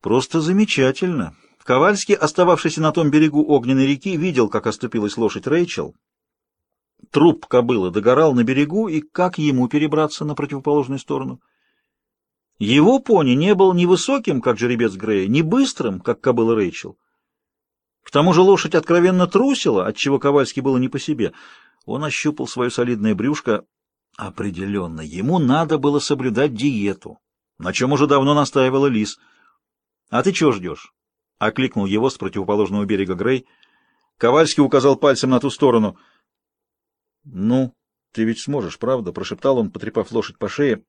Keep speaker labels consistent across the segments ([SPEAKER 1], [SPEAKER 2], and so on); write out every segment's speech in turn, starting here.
[SPEAKER 1] Просто замечательно. Ковальский, остававшийся на том берегу огненной реки, видел, как оступилась лошадь Рэйчел. Труп кобылы догорал на берегу, и как ему перебраться на противоположную сторону? Его пони не был ни высоким, как жеребец Грея, ни быстрым, как кобыла Рэйчел. К тому же лошадь откровенно трусила, отчего Ковальский было не по себе. Он ощупал свое солидное брюшко. Определенно, ему надо было соблюдать диету, на чем уже давно настаивала Лис. — А ты чего ждешь? — окликнул его с противоположного берега Грей. Ковальский указал пальцем на ту сторону. — Ну, ты ведь сможешь, правда? — прошептал он, потрепав лошадь по шее.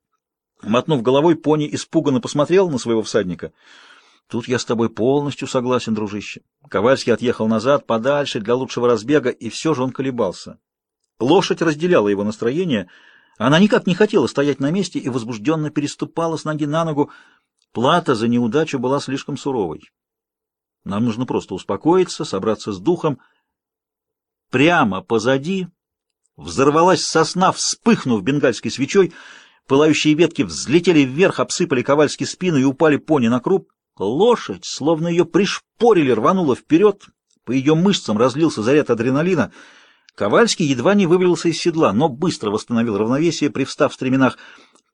[SPEAKER 1] Мотнув головой, пони испуганно посмотрел на своего всадника — Тут я с тобой полностью согласен, дружище. Ковальский отъехал назад, подальше, для лучшего разбега, и все же он колебался. Лошадь разделяла его настроение. Она никак не хотела стоять на месте и возбужденно переступала с ноги на ногу. Плата за неудачу была слишком суровой. Нам нужно просто успокоиться, собраться с духом. Прямо позади взорвалась сосна, вспыхнув бенгальской свечой. Пылающие ветки взлетели вверх, обсыпали Ковальский спину и упали пони на круп. Лошадь, словно ее пришпорили, рванула вперед, по ее мышцам разлился заряд адреналина. Ковальский едва не вывалился из седла, но быстро восстановил равновесие, привстав в стременах.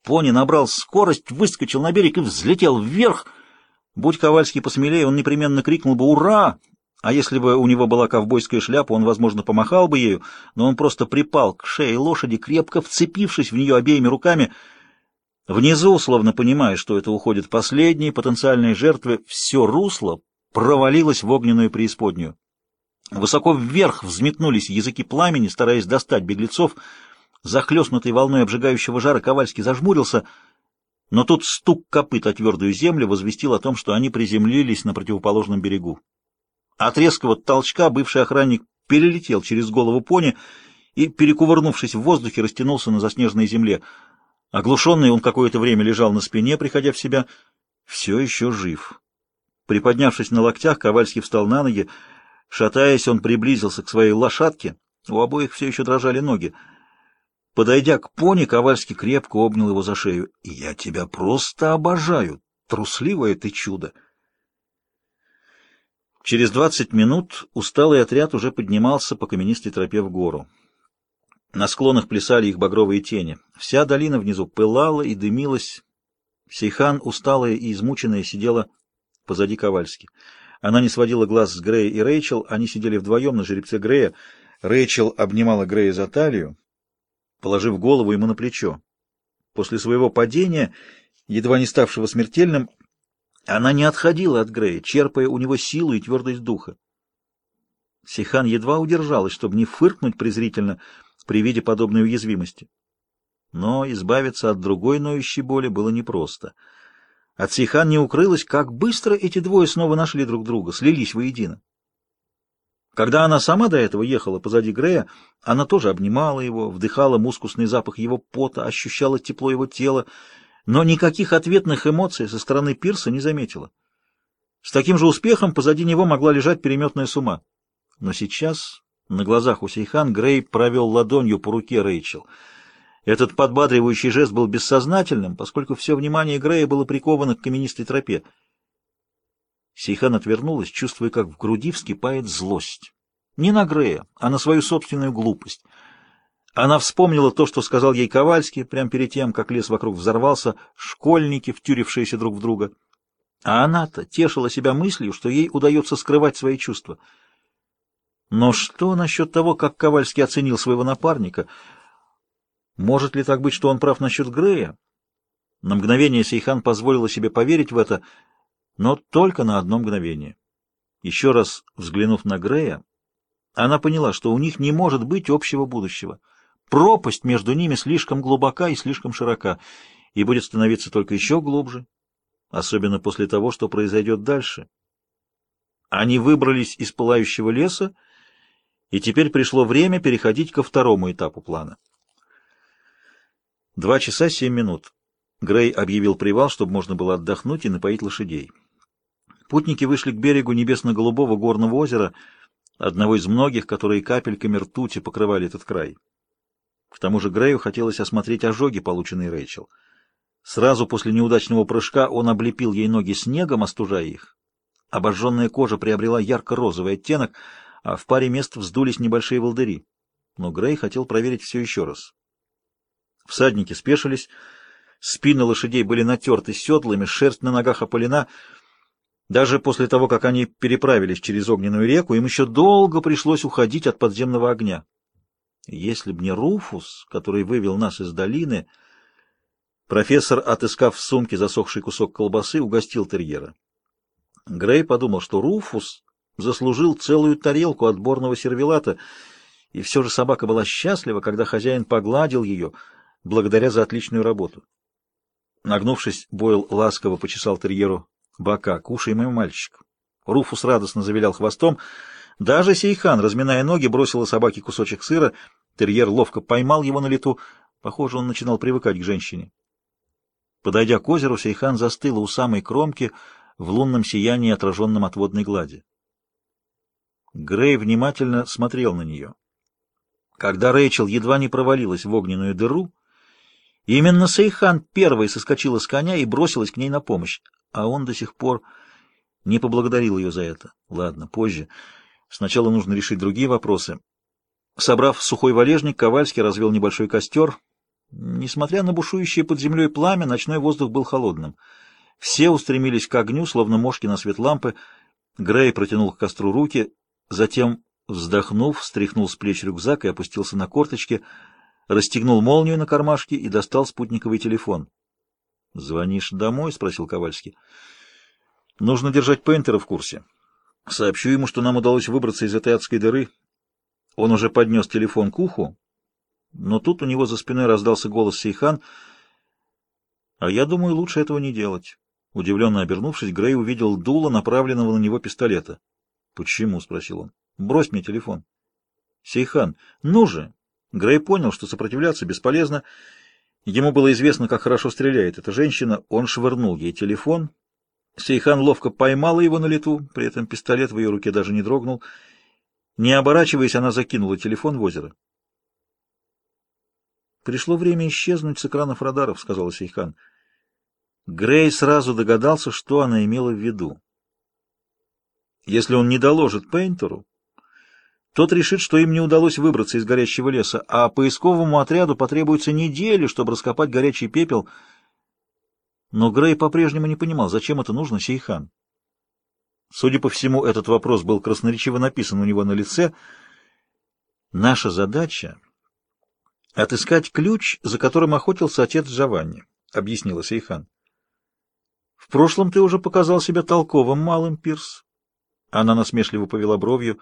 [SPEAKER 1] Пони набрал скорость, выскочил на берег и взлетел вверх. Будь Ковальский посмелее, он непременно крикнул бы «Ура!», а если бы у него была ковбойская шляпа, он, возможно, помахал бы ею, но он просто припал к шее лошади, крепко вцепившись в нее обеими руками — Внизу, словно понимая, что это уходит последние потенциальные жертвы, все русло провалилось в огненную преисподнюю. Высоко вверх взметнулись языки пламени, стараясь достать беглецов. Захлестнутый волной обжигающего жара Ковальский зажмурился, но тут стук копыт о твердую землю возвестил о том, что они приземлились на противоположном берегу. От резкого толчка бывший охранник перелетел через голову пони и, перекувырнувшись в воздухе, растянулся на заснеженной земле — Оглушенный он какое-то время лежал на спине, приходя в себя. Все еще жив. Приподнявшись на локтях, Ковальский встал на ноги. Шатаясь, он приблизился к своей лошадке. У обоих все еще дрожали ноги. Подойдя к пони, Ковальский крепко обнял его за шею. «Я тебя просто обожаю! Трусливое ты чудо!» Через двадцать минут усталый отряд уже поднимался по каменистой тропе в гору. На склонах плясали их багровые тени. Вся долина внизу пылала и дымилась. Сейхан, усталая и измученная, сидела позади Ковальски. Она не сводила глаз с Грея и Рэйчел, они сидели вдвоем на жеребце Грея. Рэйчел обнимала Грея за талию, положив голову ему на плечо. После своего падения, едва не ставшего смертельным, она не отходила от Грея, черпая у него силу и твердость духа. Сейхан едва удержалась, чтобы не фыркнуть презрительно, — при виде подобной уязвимости. Но избавиться от другой ноющей боли было непросто. От Сейхан не укрылось, как быстро эти двое снова нашли друг друга, слились воедино. Когда она сама до этого ехала позади Грея, она тоже обнимала его, вдыхала мускусный запах его пота, ощущала тепло его тела, но никаких ответных эмоций со стороны Пирса не заметила. С таким же успехом позади него могла лежать переметная сума. Но сейчас на глазах у Сейхан Грей провел ладонью по руке Рэйчел. Этот подбадривающий жест был бессознательным, поскольку все внимание Грея было приковано к каменистой тропе. Сейхан отвернулась, чувствуя, как в груди вскипает злость. Не на Грея, а на свою собственную глупость. Она вспомнила то, что сказал ей Ковальский, прямо перед тем, как лес вокруг взорвался, школьники, втюрившиеся друг в друга. А она-то тешила себя мыслью, что ей удается скрывать свои чувства — но что насчет того, как Ковальский оценил своего напарника? Может ли так быть, что он прав насчет Грея? На мгновение Сейхан позволила себе поверить в это, но только на одно мгновение. Еще раз взглянув на Грея, она поняла, что у них не может быть общего будущего. Пропасть между ними слишком глубока и слишком широка, и будет становиться только еще глубже, особенно после того, что произойдет дальше. Они выбрались из пылающего леса, и теперь пришло время переходить ко второму этапу плана. Два часа семь минут. Грей объявил привал, чтобы можно было отдохнуть и напоить лошадей. Путники вышли к берегу небесно-голубого горного озера, одного из многих, которые капельками ртути покрывали этот край. К тому же Грею хотелось осмотреть ожоги, полученные Рэйчел. Сразу после неудачного прыжка он облепил ей ноги снегом, остужая их. Обожженная кожа приобрела ярко-розовый оттенок, а в паре мест вздулись небольшие волдыри. Но Грей хотел проверить все еще раз. Всадники спешились, спины лошадей были натерты седлами, шерсть на ногах опалена. Даже после того, как они переправились через огненную реку, им еще долго пришлось уходить от подземного огня. Если б не Руфус, который вывел нас из долины... Профессор, отыскав в сумке засохший кусок колбасы, угостил терьера. Грей подумал, что Руфус заслужил целую тарелку отборного сервелата, и все же собака была счастлива, когда хозяин погладил ее, благодаря за отличную работу. Нагнувшись, Бойл ласково почесал терьеру бока. «Кушай, мой мальчик». Руфус радостно завилял хвостом. Даже Сейхан, разминая ноги, бросила собаке кусочек сыра. Терьер ловко поймал его на лету. Похоже, он начинал привыкать к женщине. Подойдя к озеру, Сейхан застыла у самой кромки в лунном сиянии, отраженном от водной глади. Грей внимательно смотрел на нее. Когда Рэйчел едва не провалилась в огненную дыру, именно Сейхан первой соскочила с коня и бросилась к ней на помощь, а он до сих пор не поблагодарил ее за это. Ладно, позже. Сначала нужно решить другие вопросы. Собрав сухой валежник, Ковальский развел небольшой костер, Несмотря на бушующее под землей пламя, ночной воздух был холодным. Все устремились к огню, словно мошки на свет лампы. Грей протянул к костру руки, затем, вздохнув, стряхнул с плеч рюкзак и опустился на корточки, расстегнул молнию на кармашке и достал спутниковый телефон. «Звонишь домой?» — спросил Ковальский. «Нужно держать Пейнтера в курсе. Сообщу ему, что нам удалось выбраться из этой адской дыры. Он уже поднес телефон к уху, но тут у него за спиной раздался голос Сейхан. «А я думаю, лучше этого не делать». Удивленно обернувшись, Грей увидел дуло направленного на него пистолета. «Почему?» — спросил он. «Брось мне телефон». «Сейхан, ну же!» Грей понял, что сопротивляться бесполезно. Ему было известно, как хорошо стреляет эта женщина. Он швырнул ей телефон. Сейхан ловко поймала его на лету, при этом пистолет в ее руке даже не дрогнул. Не оборачиваясь, она закинула телефон в озеро. «Пришло время исчезнуть с экранов радаров», — сказала Сейхан. Грей сразу догадался, что она имела в виду. Если он не доложит Пейнтеру, тот решит, что им не удалось выбраться из горящего леса, а поисковому отряду потребуется недели, чтобы раскопать горячий пепел. Но Грей по-прежнему не понимал, зачем это нужно Сейхан. Судя по всему, этот вопрос был красноречиво написан у него на лице. «Наша задача «Отыскать ключ, за которым охотился отец Джованни», — объяснила Сейхан. «В прошлом ты уже показал себя толковым малым, Пирс». Она насмешливо повела бровью.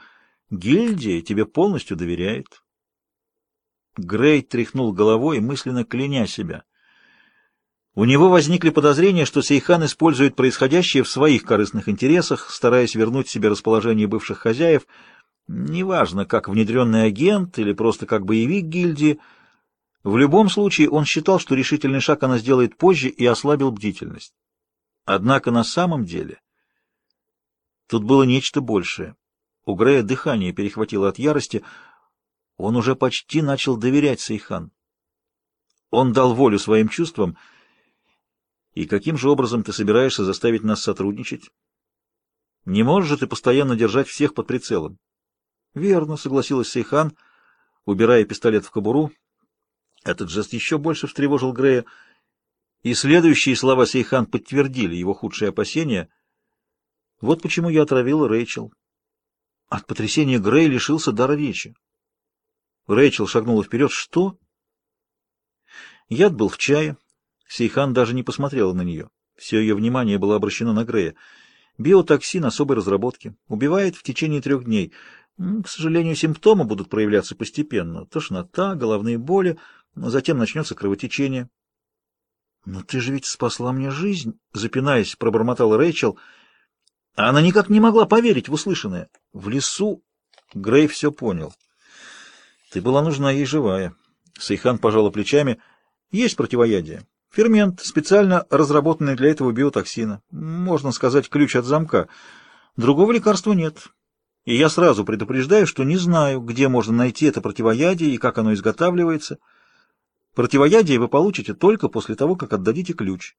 [SPEAKER 1] «Гильдия тебе полностью доверяет». Грей тряхнул головой, мысленно кляня себя. У него возникли подозрения, что Сейхан использует происходящее в своих корыстных интересах, стараясь вернуть себе расположение бывших хозяев, неважно, как внедренный агент или просто как боевик гильдии, в любом случае он считал, что решительный шаг она сделает позже и ослабил бдительность. Однако на самом деле тут было нечто большее. У Грея дыхание перехватило от ярости. Он уже почти начал доверять Сейхан. Он дал волю своим чувствам. И каким же образом ты собираешься заставить нас сотрудничать? Не можешь же ты постоянно держать всех под прицелом? Верно, согласилась Сейхан, убирая пистолет в кобуру. Этот жест еще больше встревожил Грея, и следующие слова Сейхан подтвердили его худшие опасения. Вот почему я отравила Рэйчел. От потрясения Грей лишился дара речи. Рэйчел шагнула вперед. Что? Яд был в чае. Сейхан даже не посмотрела на нее. Все ее внимание было обращено на Грея. Биотоксин особой разработки. Убивает в течение трех дней. К сожалению, симптомы будут проявляться постепенно. Тошнота, головные боли, затем начнется кровотечение. — Но ты же ведь спасла мне жизнь, — запинаясь, пробормотала Рэйчел. Она никак не могла поверить в услышанное. В лесу Грей все понял. Ты была нужна ей живая. Сейхан пожала плечами. Есть противоядие. Фермент, специально разработанный для этого биотоксина. Можно сказать, ключ от замка. Другого лекарства нет. И я сразу предупреждаю, что не знаю, где можно найти это противоядие и как оно изготавливается. Противоядие вы получите только после того, как отдадите ключ.